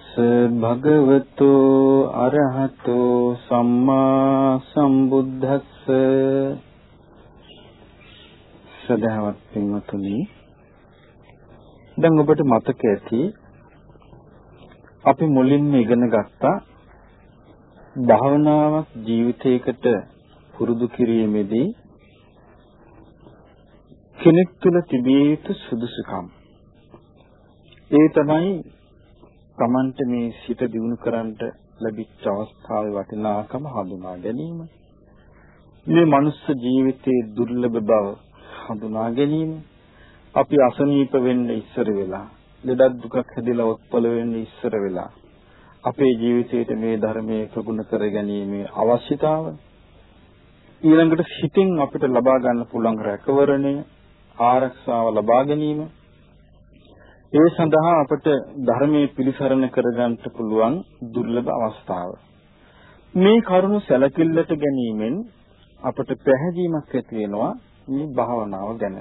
තස්ස භගවතෝ අරහතෝ සම්මා සම්බුද්දස්ස සදහවත් පින්වතුනි දැන් ඔබට මතක ඇති අපි මුලින්ම ඉගෙන ගත්තා භාවනාවක් ජීවිතයකට පුරුදු කිරීමේදී කෙනෙක් තුළ තිබිය යුතු සුදුසුකම්. ඒ තමයි Tamante මේ සිත දිනු කරන්නට ලැබිච්ච අවස්ථාවේ වටිනාකම හඳුනා ගැනීම. මේ මනුස්ස ජීවිතයේ දුර්ලභ බව හඳුනා ගැනීම. අපි අසනීප වෙන්න ඉස්සර වෙලා, ලෙඩක් දුකක් හැදිලා උත්පල වෙන්න ඉස්සර වෙලා අපේ ජීවිතයේ මේ ධර්මයේ ප්‍රගුණ කර ගැනීමේ අවශ්‍යතාව ඊළඟට සිතින් අපිට ලබා ගන්න පුළුවන් රැකවරණය ආරක්ෂාව ලබා ගැනීම ඒ සඳහා අපට ධර්මයේ පිළිසරණ කරගන්න පුළුවන් දුර්ලභ අවස්ථාව. මේ කරුණු සැලකිල්ලට ගැනීමෙන් අපට පැහැදීමක් ඇති වෙනවා මේ භාවනාව ගැන.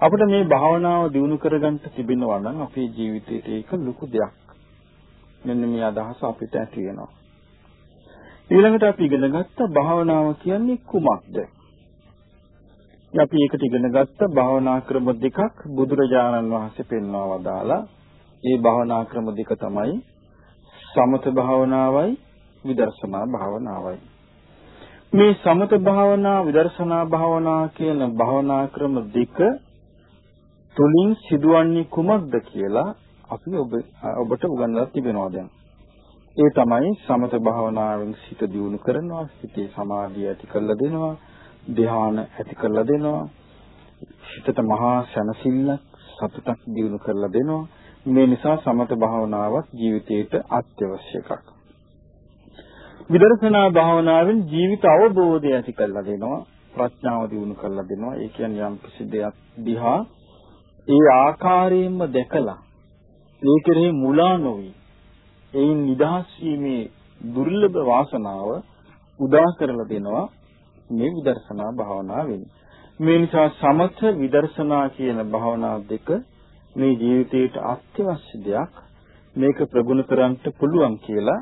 අපිට මේ භාවනාව දිනු කරගන්න තිබෙනවා නම් අපේ ජීවිතේට ඒක ලොකු දෙයක්. මෙන්න මේ අදහස අපිට ඇති වෙනවා. ඊළඟට අපි ඉගෙන ගත්ත භාවනාව කියන්නේ කුමක්ද? අපි ඒකට ඉගෙන ගත්ත භාවනා ක්‍රම දෙකක් බුදුරජාණන් වහන්සේ පෙන්වා වදාලා. ඒ භාවනා ක්‍රම දෙක තමයි සමත භාවනාවයි විදර්ශනා භාවනාවයි. මේ සමත භාවනා විදර්ශනා භාවනා කියන භාවනා ක්‍රම දෙක තුලින් සිදුවන්නේ කුමක්ද කියලා අපි ඔබ ඔබට උගන්වලා තිබෙනවා දැන්. ඒ තමයි සමත භාවනාවෙන් සිත දියුණු කරනවා, සිතේ සමාධිය ඇති කරලා දෙනවා, ධ්‍යාන ඇති කරලා දෙනවා. හිතට මහා සැනසෙල්ලක් සතුටක් දිනු කරලා දෙනවා. මේ නිසා සමත භාවනාවක් ජීවිතයට අත්‍යවශ්‍ය එකක්. විදර්ශනා භාවනාවෙන් ජීවිත අවබෝධය ඇති කරලා දෙනවා. ප්‍රඥාව දිනු කරලා දෙනවා. ඒ කියන්නේ යම් කිසි දෙයක් දිහා ඒ ආකාරයෙන්ම දැකලා ඒ කෙරෙහි මුලා නොවි එයින් නිදහස් වීමේ දුර්ලභ වාසනාව උදා කරලා දෙනවා මේ විදර්ශනා භාවනාවෙන්. මේ නිසා සමථ විදර්ශනා කියන භාවනා දෙක මේ ජීවිතයට අත්‍යවශ්‍ය දෙයක්. මේක ප්‍රගුණ කරන්න පුළුවන් කියලා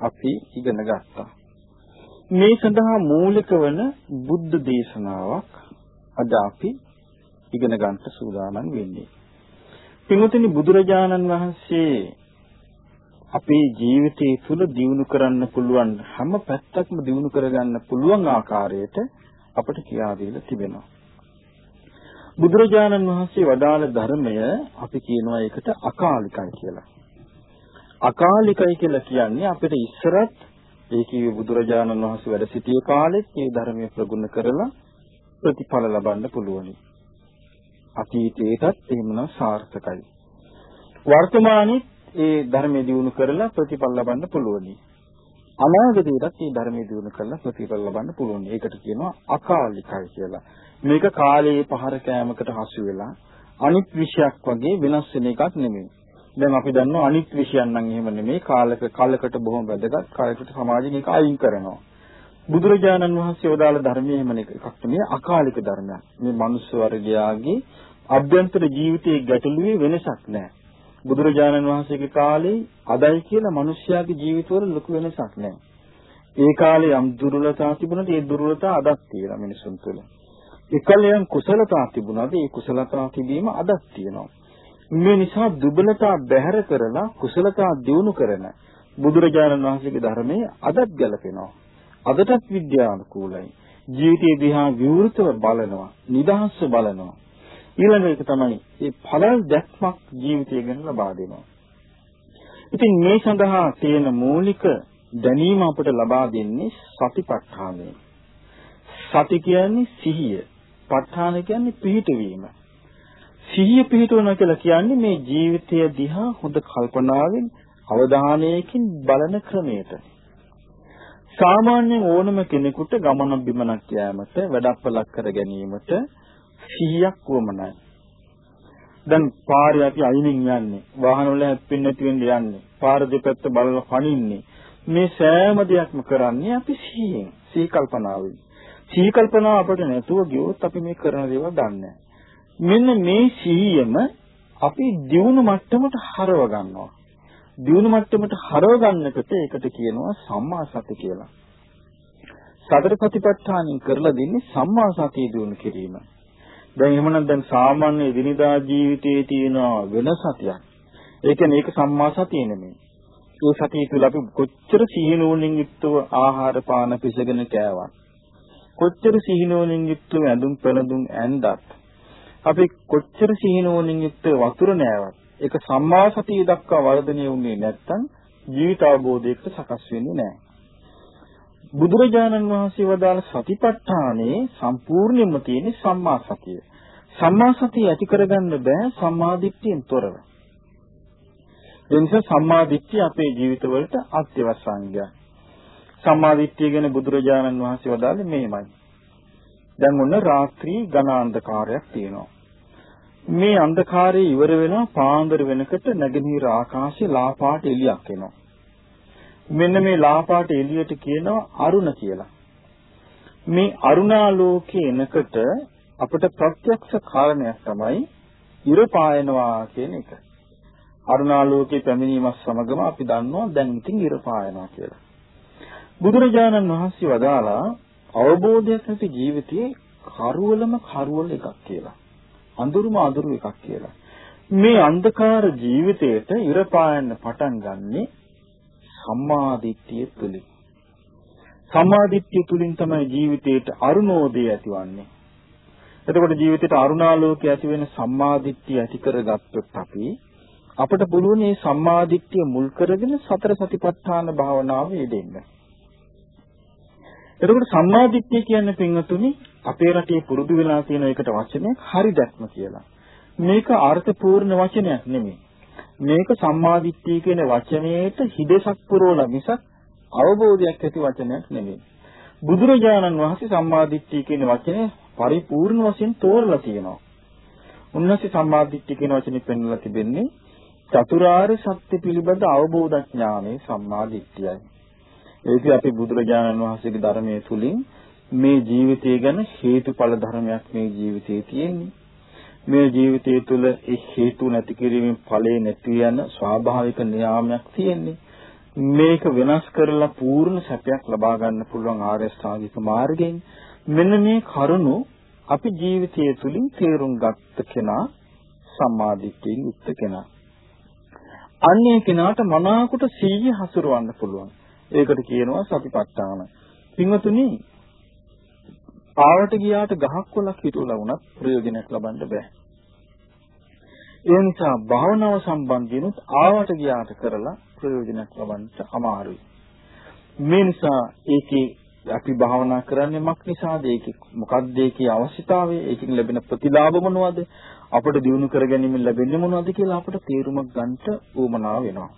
අපි ඉගෙන ගත්තා. මේ සඳහා මූලික වන බුද්ධ දේශනාවක් අද අපි ඉගෙන ගන්න සූදානම් වෙන්නේ. පින්වතුනි බුදුරජාණන් වහන්සේ අපේ ජීවිතය තුළ දියුණු කරන්න පුළුවන් හැම පැත්තක්ම දියුණු කරගන්න පුළුවන් ආකාරයට අපට කියා දීලා තිබෙනවා. බුදුරජාණන් වහන්සේ වදාළ ධර්මය අපි කියනවා ඒකට අකාලිකයි කියලා. අකාලිකයි කියලා කියන්නේ අපිට ඉස්සරත් ඒ කිව්වේ බුදුරජාණන් වහන්සේ වැඩ සිටිය කාලෙත් මේ ධර්මය ප්‍රගුණ කරලා ප්‍රතිඵල ලබන්න පුළුවනි. අතීතයේටත් එහෙමනම් සාර්ථකයි. වර්තමානයේ ඒ ධර්මයේ දිනු කරලා ප්‍රතිඵල ලබන්න පුළුවනි. අනාගතයටත් මේ ධර්මයේ දිනු කරලා ප්‍රතිඵල ලබන්න පුළුවනි. ඒකට කියනවා අකාලිකයි කියලා. මේක කාලයේ පහර කෑමකට හසු වෙලා අනිත් විෂයක් වගේ වෙනස් වෙන එකක් නෙමෙයි. දැන් අපි දන්නවා අනිත් විෂයන් නම් එහෙම නෙමෙයි කාලක කලකට බොහොම වැදගත් කාලයකට සමාජයෙන් ඒක අයින් කරනවා. බුදුරජාණන් වහන්සේ වදාළ ධර්මයේ එහෙම එකක් නෙමෙයි අකාලික ධර්මයක්. මේ මනුස්ස වර්ගයාගේ අභ්‍යන්තර ජීවිතයේ ගැටලුවේ වෙනසක් නැහැ. බුදුරජාණන් වහන්සේගේ කාලේ අදයි කියලා මිනිස්යාගේ ජීවිතවල ලොකු වෙනසක් නැහැ. ඒ කාලේ යම් දුර්වලතා තිබුණාද ඒ දුර්වලතා අදක් තියෙනවා මිනිසුන් තුළ. එකලයන් කුසලතා තිබුණාද ඒ කුසලතා තිබීම අදක් තියෙනවා. මේ නිසා දුබලතා බැහැර කරලා කුසලතා දියුණු කරන බුදුරජාණන් වහන්සේගේ ධර්මයේ අදත් ගැලපෙනවා. අදටත් විද්‍යානුකූලයි. ජීවිතය දිහා විවෘතව බලනවා, නිදහස්ව බලනවා. ඊළඟ එක තමයි මේ ඵලල් දැක්මක් ජීවිතය ගැන ලබා දෙනවා. ඉතින් මේ සඳහා තියෙන මූලික දැනීම අපට ලබා දෙන්නේ සතිපට්ඨානය. සති කියන්නේ සිහිය. ප ဋ ාණ කියන්නේ පිහිටවීම. සිහිය පිහිටවනවා කියලා කියන්නේ මේ ජීවිතය දිහා හොඳ කල්පනාවෙන් අවධානයකින් බලන ක්‍රමයට. සාමාන්‍යයෙන් ඕනම කෙනෙකුට ගමන බිමනක් යාමට වැඩපලක් කර ගැනීමට සිහියක් වමනයි. දැන් පාරේ අපි අයිනින් යන්නේ. වාහන වල හැප්පෙන්නේ නැති වෙන්න යන්නේ. පාර දෙපැත්ත බලලා පනින්නේ. මේ සෑම දෙයක්ම කරන්නේ අපි සිහියෙන්, සිහි කල්පනාවෙන්. සිහි කල්පනාව අපිට නැතුව ගියොත් අපි මේ කරන දේවල් දන්නේ මෙන්න මේ සිහියම අපි දියුණු මට්ටමට හරව ගන්නවා. දියුණු මට්ටමට හරව ගන්නකට ඒකට කියනවා සම්මා සති කියලා. සතර සතිපට්ඨානින් කරලා දෙන්නේ සම්මා සතිය දියුණු කිරීම. දැන් එහෙමනම් දැන් සාමාන්‍ය දිනදා ජීවිතයේ තියෙන වෙන සතියක්. ඒ කියන්නේ ඒක සම්මා සතිය නෙමෙයි. ඒ සතිය තුළ අපි කොච්චර සිහිනුවණින් යුක්තව ආහාර පාන පිසගෙන කෑවත් කොච්චර සිහිනුවණින් යුක්තව ඇඳුම් පැළඳුම් ඇඳත් අපි කොච්චර සිහිනුවණින් යුක්තව වතුර නෑවත් ඒක සම්මා සතිය දක්වා වර්ධනය වුණේ නැත්නම් ජීවිත අවබෝධයකට සකස් වෙන්නේ නැහැ. බුදුරජාණන් වහන්සේ වදාළ සතිපට්ඨානේ සම්පූර්ණයෙන්ම තියෙන සම්මා සතිය. සම්මා සතිය ඇති කරගන්න බෑ සම්මාදිට්ඨියෙන් තොරව. ඒ නිසා සම්මාදිට්ඨිය අපේ ජීවිතවලට අත්‍යවශ්‍ය අංගයක්. සම්මාදිට්ඨිය ගැන බුදුරජාණන් වහන්සේ වදාළේ මේමයි. දැන් ඔන්න රාත්‍රී ඝන අන්ධකාරයක් තියෙනවා. මේ අන්ධකාරය ඉවර වෙනවා පාන්දර වෙනකොට නැගෙනහිර ආකාශයේ ලා පාට එළියක් එනවා. මෙන්න මේ ලා පාට එළියට කියනවා අරුණ කියලා. මේ අරුණාලෝකයේ එනකොට අපිට ප්‍රත්‍යක්ෂ කාරණයක් තමයි ඉර පායනවා කියන එක. අරුණාලෝකයේ පැමිණීමත් සමගම අපි දන්නවා දැන් ඉතින් ඉර පායනවා කියලා. බුදුරජාණන් වහන්සේ වදාලා අවබෝධයක් නැති ජීවිතයේ කරුවලම කරුවල එකක් කියලා. අඳුරුම අඳුරු එකක් කියලා. මේ අන්ධකාර ජීවිතයට ඉර පායන්න පටන් ගන්නෙ සම්මාදිට්ඨිය තුලින්. සම්මාදිට්ඨිය තුලින් තමයි ජීවිතයට අරුණෝදය ඇතිවන්නේ. එතකොට ජීවිතයට අරුණාලෝකය ඇති වෙන සම්මාදිට්ඨිය ඇති කරගත්තොත් අපි අපිට පුළුවන් මේ සම්මාදිට්ඨිය මුල් කරගෙන සතර සතිපට්ඨාන භාවනාව යෙදෙන්න. එතකොට සම්මාදිට්ඨිය කියන්නේ පින්වතුනි අපේ රටේ පුරුදු වෙලා තියෙන එකට වචනයක් හරි දැක්ම කියලා. මේක අර්ථපූර්ණ වචනයක් නෙමෙයි. මේක සම්මාදිට්ඨිය කියන වචනයේට හිදසක් පුරවලා මිසක් අවබෝධයක් ඇති වචනයක් නෙමෙයි. බුදුරජාණන් වහන්සේ සම්මාදිට්ඨිය කියන වචනේ පරිපූර්ණ වශයෙන් තෝරලා තියෙනවා. උන්වහන්සේ සම්මාදිට්ඨිය කියන වචනේ පෙන්වලා තිබෙන්නේ චතුරාර්ය සත්‍ය පිළිබඳ අවබෝධ ඥානයේ සම්මාදිට්ඨියයි. ඒක අපි බුදුරජාණන් වහන්සේගේ ධර්මයේ තුලින් මේ ජීවිතය ගැන හේතුඵල ධර්මයක් මේ ජීවිතයේ තියෙන්නේ. මේ ජීවිතය තුළ ඒ හේතු නැති කිරීමෙන් ඵලේ නැති යන ස්වාභාවික නියාමයක් තියෙන්නේ. මේක වෙනස් කරලා පූර්ණ සැපයක් ලබා ගන්න පුළුවන් ආර්ය ශ්‍රාවික මාර්ගයෙන් මෙන්න මේ කරුණු අපි ජීවිතය තුළින් තේරුම් ගත්ත කෙනා සම්මාදිට්ඨියෙන් යුක්ත කෙනා. අන්නේ කෙනාට මනාකොට සීය හසුරවන්න පුළුවන්. ඒකට කියනවා සතිපට්ඨාන. පින්වතුනි පාවට ගියාට ගහක් කොලක් හිටුලා වුණත් ප්‍රයෝජනයක් ලබන්න බෑ. ඒ නිසා භාවනාව සම්බන්ධිනුත් ආවට ගියාට කරලා ප්‍රයෝජනයක් ලබන්න අමාරුයි. මේ නිසා ඒකේ අපි භාවනා කරන්නේ මක් නිසාද? ඒකේ මොකක්ද ඒකේ අවශ්‍යතාවය? ඒකෙන් ලැබෙන ප්‍රතිලාභ මොනවද? අපට දිනු කර ගැනීම ලැබෙන්නේ මොනවද කියලා අපට තේරුමක් ගන්නට උවමනා වෙනවා.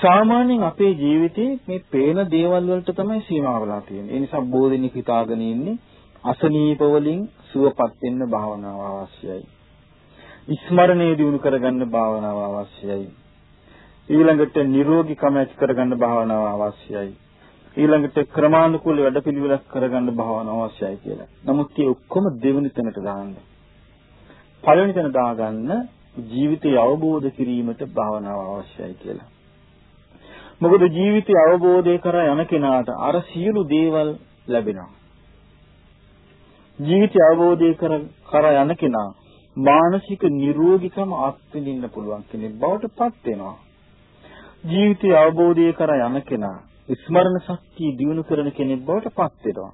සාමාන්‍යයෙන් අපේ ජීවිතේ මේ පේන දේවල් වලට තමයි සීමා වෙලා තියෙන්නේ. ඒ නිසා බෝධිනික හිතාගෙන ඉන්නේ අසනීප වලින් සුවපත් වෙන්න භාවනාව අවශ්‍යයි. ස්මරණය දිනු කරගන්න භාවනාව අවශ්‍යයි. ඊළඟට නිරෝගීකම ඇති කරගන්න භාවනාව අවශ්‍යයි. ඊළඟට ක්‍රමානුකූල වැඩපිළිවෙලක් කරගන්න භාවනාව අවශ්‍යයි කියලා. නමුත් මේ ඔක්කොම දෙවෙනි තැනට දාන්න. පළවෙනි තැන දාගන්න ජීවිතය අවබෝධ කිරීමට භාවනාව අවශ්‍යයි කියලා. මොකද ජීවිතය අවබෝධය කරා යන කෙනාට අර සියලු දේවල් ලැබෙනවා. ජීවිතය අවබෝධය කර කරා යන කෙනා මානසික නිරෝගීකම අත්විඳින්න පුළුවන් කෙනෙක් බවට පත් වෙනවා. ජීවිතය අවබෝධය කරා යන කෙනා ස්මරණ ශක්තිය දියුණු කරන කෙනෙක් බවට පත් වෙනවා.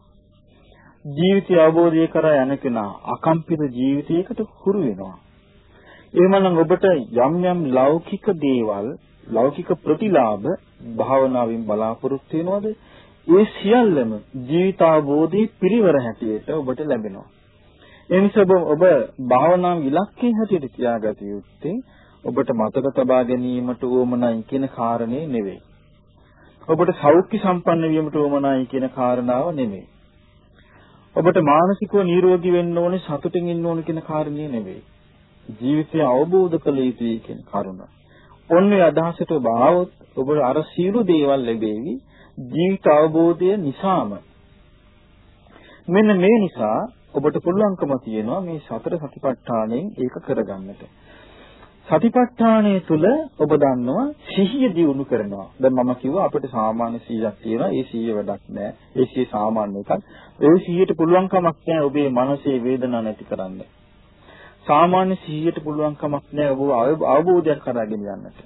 ජීවිතය අවබෝධය කරා යන කෙනා අකම්පිත ජීවිතයකට හුරු වෙනවා. එහෙමනම් ඔබට යම් යම් ලෞකික දේවල් ලෞකික ප්‍රතිලාභ භාවනාවෙන් බලාපොරොත්තු වෙනවද? ඒ සියල්ලම ජීවිතාවබෝධී පිරිවර හැටියට ඔබට ලැබෙනවා. ඒ නිසා ඔබ භාවනා ඉලක්කය හැටියට තියාගත යුත්තේ ඔබට මතක තබා ගැනීමට උවමනයි කියන කාරණේ නෙවෙයි. ඔබට සෞඛ්‍ය සම්පන්න වීමට උවමනයි කියන කාරණාව නෙවෙයි. ඔබට මානසිකව නිරෝගී වෙන්න ඕනේ සතුටින් ඉන්න ඕනේ කියන කාරණේ නෙවෙයි. ජීවිතය අවබෝධ කළ යුතුයි කියන කරුණ. ඔන්නේ අදහසට ඔබ ආවොත් ඔබට අර සියලු දේවල් ලැබෙවි ජීවිත අවබෝධය නිසාම. මෙන්න මේ නිසා ඔබට පුළුවන්කම තියෙනවා මේ සතර සතිපට්ඨානයෙන් ඒක කරගන්නට. සතිපට්ඨානය තුල ඔබ දන්නවා සිහිය දියුණු කරනවා. දැන් මම කිව්වා අපිට සාමාන්‍ය 100ක් තියෙනවා. ඒ 100 වැඩක් නෑ. ඒ 100 සාමාන්‍ය එකක්. ඒ 100ට පුළුවන් කමක් නෑ ඔබේ මනසේ වේදනාවක් නැති කරන්න. සාමාන්‍ය 100ට පුළුවන් කමක් නෑ ඔබ අවබෝධයක් කරගෙන යන්නට.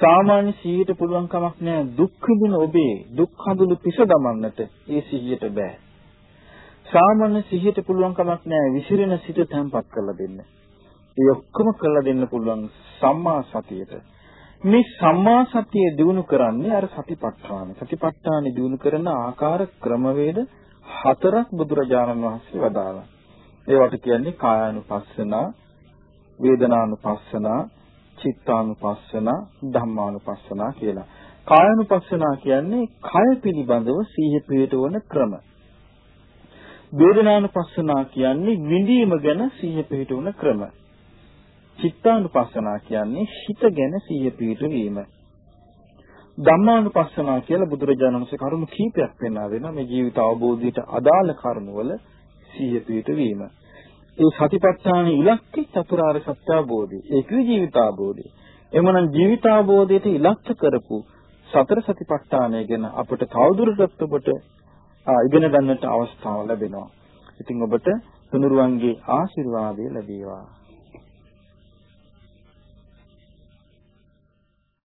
සාමාන්‍ය 100ට පුළුවන් කමක් නෑ දුක් විඳින ඔබේ දුක් හඳුළු පිස දමන්නට. ඒ 100ට බෑ. සාමාන්‍ය 100ට පුළුවන් කමක් නෑ විසිරෙන සිත තැම්පත් කරලා දෙන්න. ඒ ඔක්කොම කරලා දෙන්න පුළුවන් සම්මා සතියට. මේ සම්මා සතිය දිනු කරන්නේ අර සතිපට්ඨාන. සතිපට්ඨාන දිනු කරන ආකාර ක්‍රමවේද හතරක් බුදුරජාණන් වහන්සේ වදාළා. ඒවට කියන්නේ කායානුපස්සනා, වේදනානුපස්සනා, චිත්තානුපස්සනා, ධම්මානුපස්සනා කියලා. කායානුපස්සනා කියන්නේ කය පිළිබඳව සීහ පිටවන ක්‍රම. වේදනානුපස්සනා කියන්නේ විඳීම ගැන සීහ පිටවන ක්‍රම. චිත්තානුපස්සනා කියන්නේ හිත ගැන සිහිය පිහිටවීම. ධම්මානුපස්සනා කියලා බුදුරජාණන් වහන්සේ කරුණු කීපයක් පෙන්වා දෙනවා මේ ජීවිත අවබෝධයට අදාළ කරුණවල සිහිය පිහිටවීම. ඒ සතිපට්ඨාන ඉලක්කය චතුරාර්ය සත්‍ය අවබෝධය. ඒකේ ජීවිතාවබෝධය. එමනම් ජීවිතාවබෝධයට ඉලක්ක කරපු සතර සතිපට්ඨානය ගැන අපට තවදුරටත් ඔබට ඉගෙන ගන්නට අවස්ථාව ලැබෙනවා. ඉතින් ඔබට තුනුරුවන්ගේ ආශිර්වාදය ලැබේවා.